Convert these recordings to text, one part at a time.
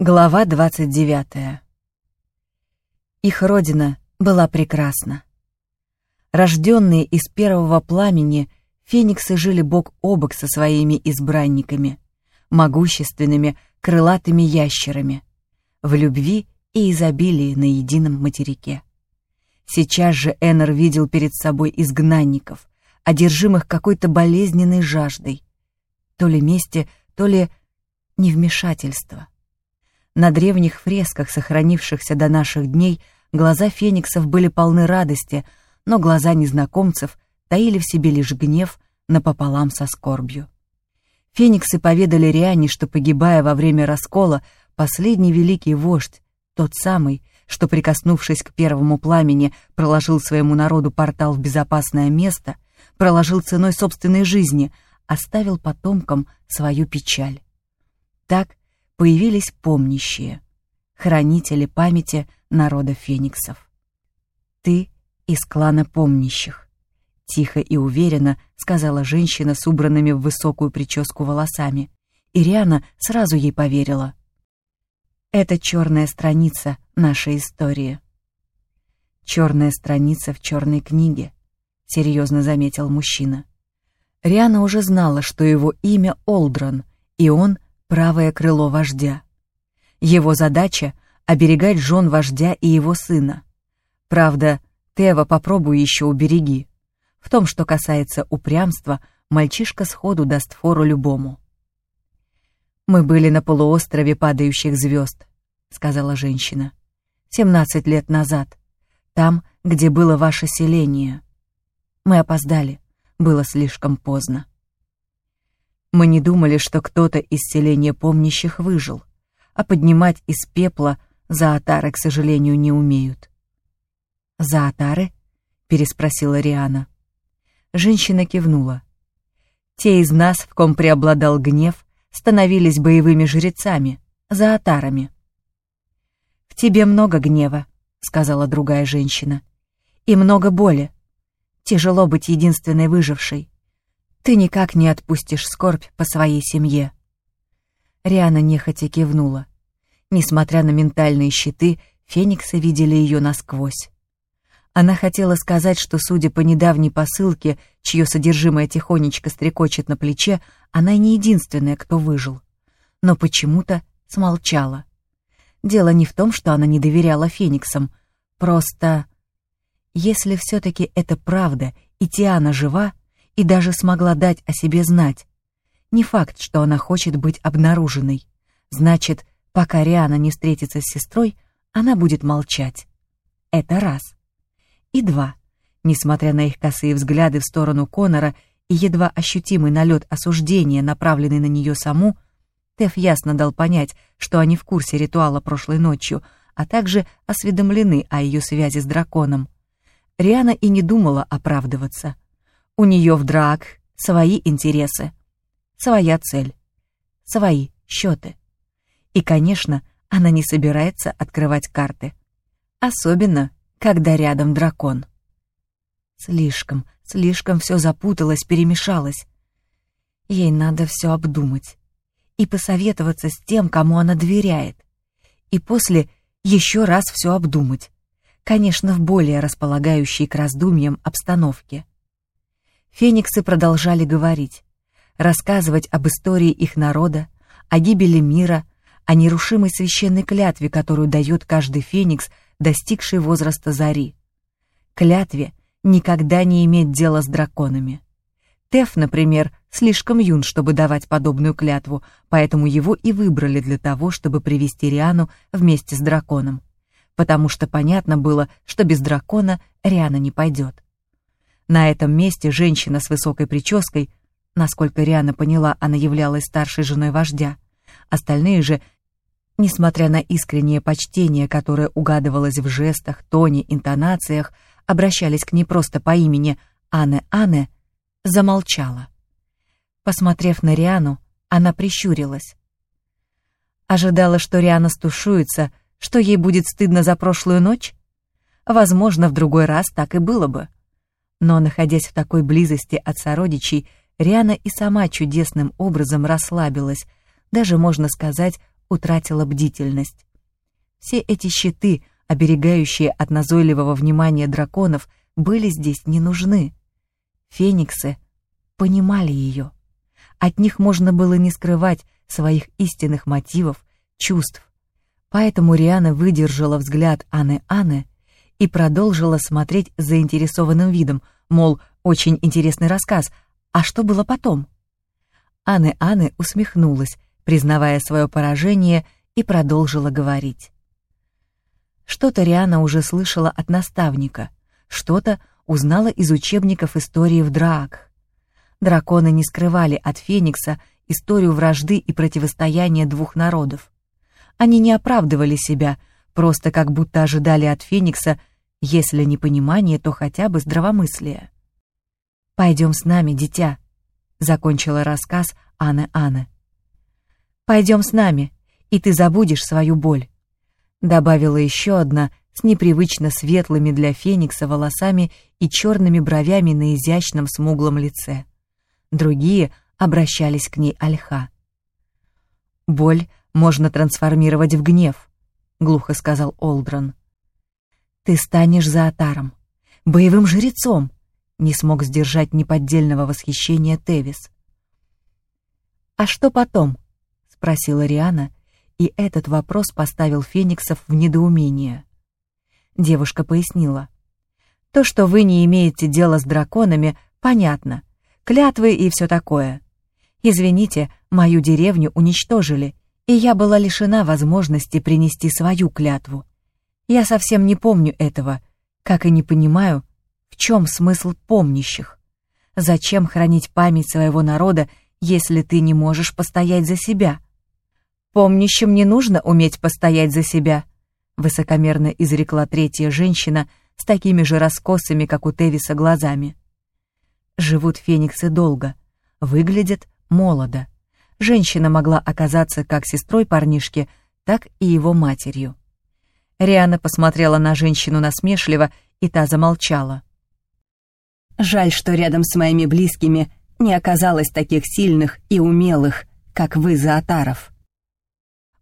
Глава 29. Их родина была прекрасна. Рожденные из первого пламени, фениксы жили бок о бок со своими избранниками, могущественными крылатыми ящерами, в любви и изобилии на едином материке. Сейчас же Эннер видел перед собой изгнанников, одержимых какой-то болезненной жаждой, то ли мести, то ли невмешательства. На древних фресках, сохранившихся до наших дней, глаза фениксов были полны радости, но глаза незнакомцев таили в себе лишь гнев напополам со скорбью. Фениксы поведали Риане, что, погибая во время раскола, последний великий вождь, тот самый, что, прикоснувшись к первому пламени, проложил своему народу портал в безопасное место, проложил ценой собственной жизни, оставил потомкам свою печаль. Так появились помнящие, хранители памяти народа фениксов. «Ты из клана помнящих», — тихо и уверенно сказала женщина с убранными в высокую прическу волосами. Ириана сразу ей поверила. «Это черная страница нашей истории». «Черная страница в черной книге», — серьезно заметил мужчина. Риана уже знала, что его имя Олдрон, и он — правое крыло вождя. Его задача — оберегать жен вождя и его сына. Правда, Тева попробуй еще убереги. В том, что касается упрямства, мальчишка сходу даст фору любому. «Мы были на полуострове падающих звезд», — сказала женщина. «Семнадцать лет назад. Там, где было ваше селение. Мы опоздали. Было слишком поздно». Мы не думали, что кто-то из селения помнящих выжил, а поднимать из пепла заотары, к сожалению, не умеют. «Заотары?» — переспросила Риана. Женщина кивнула. Те из нас, в ком преобладал гнев, становились боевыми жрецами, заотарами. «В тебе много гнева», — сказала другая женщина, — «и много боли. Тяжело быть единственной выжившей. Ты никак не отпустишь скорбь по своей семье. Риана нехотя кивнула. Несмотря на ментальные щиты, фениксы видели ее насквозь. Она хотела сказать, что, судя по недавней посылке, чье содержимое тихонечко стрекочет на плече, она не единственная, кто выжил. Но почему-то смолчала. Дело не в том, что она не доверяла фениксам, просто... Если все-таки это правда, и Тиана жива, и даже смогла дать о себе знать. Не факт, что она хочет быть обнаруженной. Значит, пока Риана не встретится с сестрой, она будет молчать. Это раз. И два. Несмотря на их косые взгляды в сторону Конора и едва ощутимый налет осуждения, направленный на нее саму, Теф ясно дал понять, что они в курсе ритуала прошлой ночью, а также осведомлены о ее связи с драконом. Риана и не думала оправдываться — у нее в драк свои интересы, своя цель, свои счеты. И, конечно, она не собирается открывать карты. Особенно, когда рядом дракон. Слишком, слишком все запуталось, перемешалось. Ей надо все обдумать и посоветоваться с тем, кому она доверяет. И после еще раз все обдумать. Конечно, в более располагающей к раздумьям обстановке. Фениксы продолжали говорить, рассказывать об истории их народа, о гибели мира, о нерушимой священной клятве, которую дает каждый феникс, достигший возраста зари. Клятве никогда не иметь дела с драконами. Теф, например, слишком юн, чтобы давать подобную клятву, поэтому его и выбрали для того, чтобы привести Риану вместе с драконом. Потому что понятно было, что без дракона Риана не пойдет. На этом месте женщина с высокой прической, насколько Риана поняла, она являлась старшей женой вождя. Остальные же, несмотря на искреннее почтение, которое угадывалось в жестах, тоне, интонациях, обращались к ней просто по имени Анне-Анне, замолчала. Посмотрев на Риану, она прищурилась. Ожидала, что Риана стушуется, что ей будет стыдно за прошлую ночь? Возможно, в другой раз так и было бы. Но, находясь в такой близости от сородичей, Риана и сама чудесным образом расслабилась, даже, можно сказать, утратила бдительность. Все эти щиты, оберегающие от назойливого внимания драконов, были здесь не нужны. Фениксы понимали ее. От них можно было не скрывать своих истинных мотивов, чувств. Поэтому Риана выдержала взгляд Анны Анны и продолжила смотреть заинтересованным видом, мол, очень интересный рассказ, а что было потом? Анны Анны усмехнулась, признавая свое поражение, и продолжила говорить. Что-то Риана уже слышала от наставника, что-то узнала из учебников истории в Драаках. Драконы не скрывали от Феникса историю вражды и противостояния двух народов. Они не оправдывали себя, просто как будто ожидали от Феникса, если не понимание, то хотя бы здравомыслие. «Пойдем с нами, дитя», — закончила рассказ Анны Анны. «Пойдем с нами, и ты забудешь свою боль», — добавила еще одна с непривычно светлыми для Феникса волосами и черными бровями на изящном смуглом лице. Другие обращались к ней альха. «Боль можно трансформировать в гнев», — глухо сказал Олдрон. «Ты станешь за Атаром, боевым жрецом», — не смог сдержать неподдельного восхищения Тевис. «А что потом?» — спросила Риана, и этот вопрос поставил Фениксов в недоумение. Девушка пояснила. «То, что вы не имеете дела с драконами, понятно. Клятвы и все такое. Извините, мою деревню уничтожили, и я была лишена возможности принести свою клятву. Я совсем не помню этого, как и не понимаю, в чем смысл помнящих. Зачем хранить память своего народа, если ты не можешь постоять за себя? Помнящим не нужно уметь постоять за себя, высокомерно изрекла третья женщина с такими же раскосами, как у Тевиса, глазами. Живут фениксы долго, выглядят молодо. Женщина могла оказаться как сестрой парнишки, так и его матерью. Риана посмотрела на женщину насмешливо, и та замолчала. «Жаль, что рядом с моими близкими не оказалось таких сильных и умелых, как вы, Заатаров».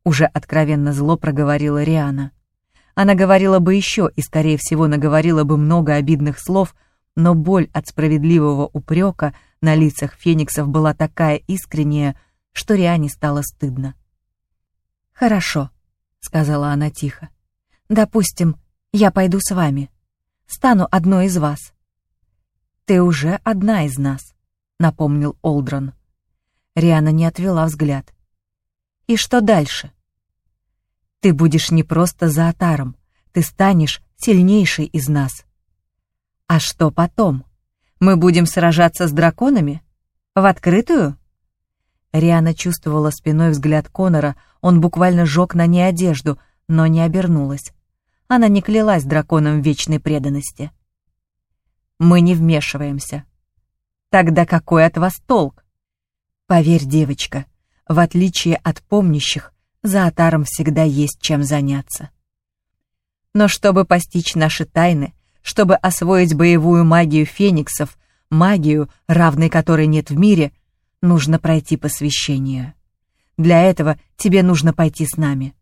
Уже откровенно зло проговорила Риана. Она говорила бы еще и, скорее всего, наговорила бы много обидных слов, но боль от справедливого упрека на лицах фениксов была такая искренняя, что Риане стало стыдно. «Хорошо», — сказала она тихо. «Допустим, я пойду с вами. Стану одной из вас». «Ты уже одна из нас», — напомнил Олдрон. Риана не отвела взгляд. «И что дальше?» «Ты будешь не просто за Атаром, ты станешь сильнейшей из нас». «А что потом? Мы будем сражаться с драконами? В открытую?» Риана чувствовала спиной взгляд Конора, он буквально жег на ней одежду, но не обернулась. Она не клялась драконом вечной преданности. «Мы не вмешиваемся». «Тогда какой от вас толк?» «Поверь, девочка, в отличие от помнящих, за Атаром всегда есть чем заняться». Но чтобы постичь наши тайны, чтобы освоить боевую магию фениксов, магию, равной которой нет в мире — нужно пройти посвящение. Для этого тебе нужно пойти с нами.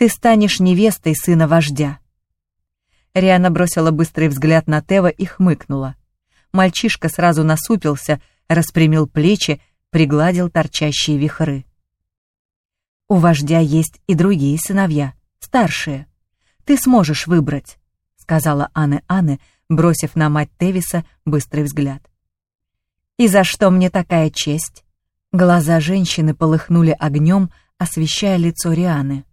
Ты станешь невестой сына вождя. Риана бросила быстрый взгляд на Тева и хмыкнула. Мальчишка сразу насупился, распрямил плечи, пригладил торчащие вихры. У вождя есть и другие сыновья, старшие. Ты сможешь выбрать, сказала Анне Анне, бросив на мать Тевиса быстрый взгляд. «И за что мне такая честь?» Глаза женщины полыхнули огнем, освещая лицо Рианы.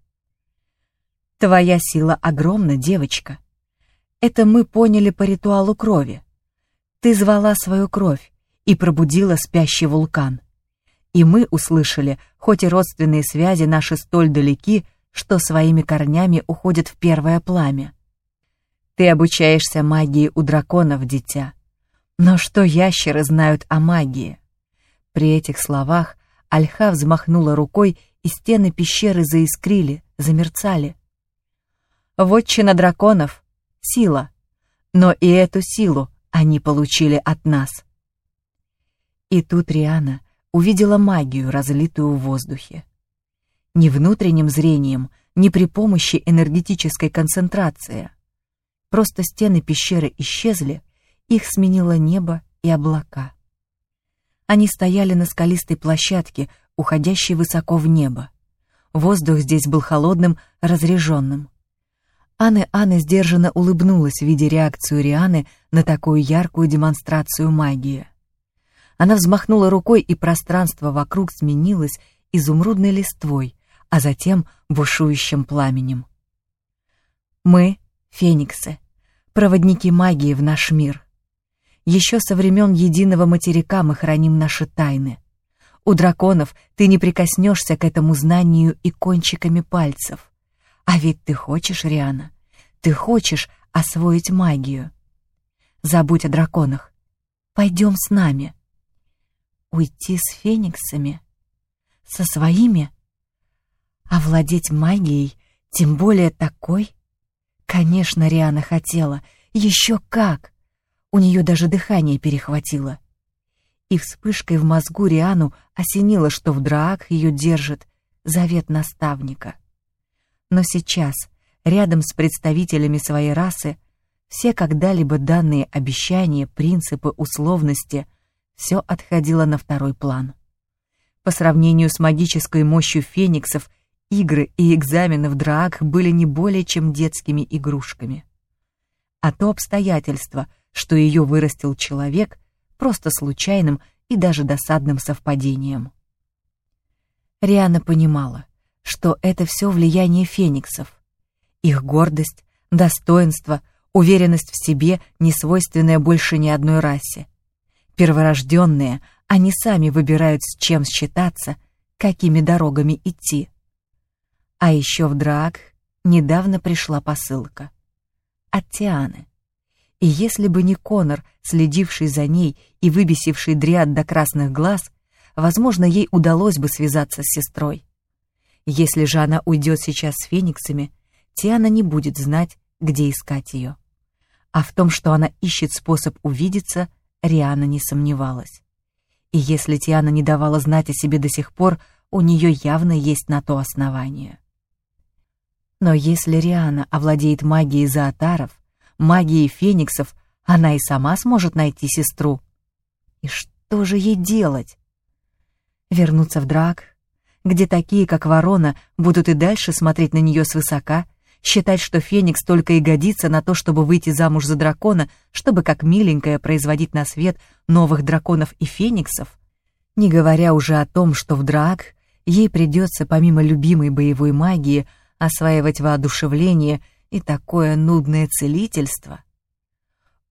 «Твоя сила огромна, девочка. Это мы поняли по ритуалу крови. Ты звала свою кровь и пробудила спящий вулкан. И мы услышали, хоть и родственные связи наши столь далеки, что своими корнями уходят в первое пламя. Ты обучаешься магии у драконов, дитя. Но что ящеры знают о магии? При этих словах Альха взмахнула рукой, и стены пещеры заискрили, замерцали. Вотчина драконов — сила, но и эту силу они получили от нас. И тут Риана увидела магию, разлитую в воздухе. ни внутренним зрением, ни при помощи энергетической концентрации. Просто стены пещеры исчезли, их сменило небо и облака. Они стояли на скалистой площадке, уходящей высоко в небо. Воздух здесь был холодным, разреженным. Анны Анна сдержанно улыбнулась, видя реакцию Рианы на такую яркую демонстрацию магии. Она взмахнула рукой, и пространство вокруг сменилось изумрудной листвой, а затем бушующим пламенем. Мы — фениксы, проводники магии в наш мир. Еще со времен единого материка мы храним наши тайны. У драконов ты не прикоснешься к этому знанию и кончиками пальцев. А ведь ты хочешь, Риана, ты хочешь освоить магию. Забудь о драконах. Пойдем с нами. Уйти с фениксами? Со своими? Овладеть магией, тем более такой? Конечно, Риана хотела. Еще как! У нее даже дыхание перехватило. И вспышкой в мозгу Риану осенило, что в драак ее держит завет наставника. Но сейчас, рядом с представителями своей расы, все когда-либо данные обещания, принципы, условности — все отходило на второй план. По сравнению с магической мощью фениксов, игры и экзамены в драак были не более чем детскими игрушками. А то обстоятельство, что ее вырастил человек просто случайным и даже досадным совпадением. Риана понимала, что это все влияние фениксов. Их гордость, достоинство, уверенность в себе, не свойственная больше ни одной расе. Перворожденные, они сами выбирают, с чем считаться, какими дорогами идти. А еще в Драк недавно пришла посылка. От Тианы. И если бы не Конор, следивший за ней и выбесивший Дриад до красных глаз, возможно, ей удалось бы связаться с сестрой. Если же она уйдет сейчас с фениксами, Тиана не будет знать, где искать ее. А в том, что она ищет способ увидеться, Риана не сомневалась. И если Тиана не давала знать о себе до сих пор, у нее явно есть на то основание. Но если Риана овладеет магией зоотаров, магией фениксов, она и сама сможет найти сестру. И что же ей делать? Вернуться в драк, где такие, как ворона, будут и дальше смотреть на нее свысока, считать, что феникс только и годится на то, чтобы выйти замуж за дракона, чтобы как миленькая производить на свет новых драконов и фениксов, не говоря уже о том, что в драк ей придется помимо любимой боевой магии осваивать воодушевление — и такое нудное целительство.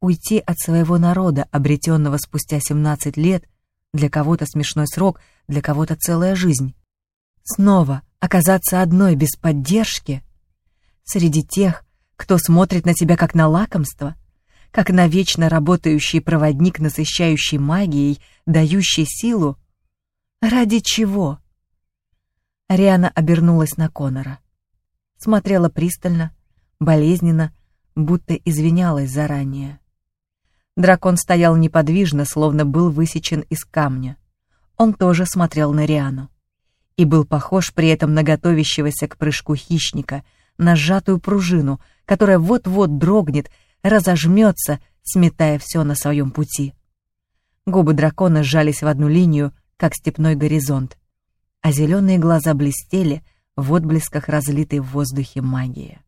Уйти от своего народа, обретенного спустя 17 лет, для кого-то смешной срок, для кого-то целая жизнь. Снова оказаться одной без поддержки среди тех, кто смотрит на тебя как на лакомство, как на вечно работающий проводник, насыщающий магией, дающий силу. Ради чего? Риана обернулась на Конора. Смотрела пристально, болезненно, будто извинялась заранее. Дракон стоял неподвижно, словно был высечен из камня. Он тоже смотрел на Риану. И был похож при этом на готовящегося к прыжку хищника, на сжатую пружину, которая вот-вот дрогнет, разожмется, сметая все на своем пути. Губы дракона сжались в одну линию, как степной горизонт, а зеленые глаза блестели в отблесках разлитой в воздухе магии.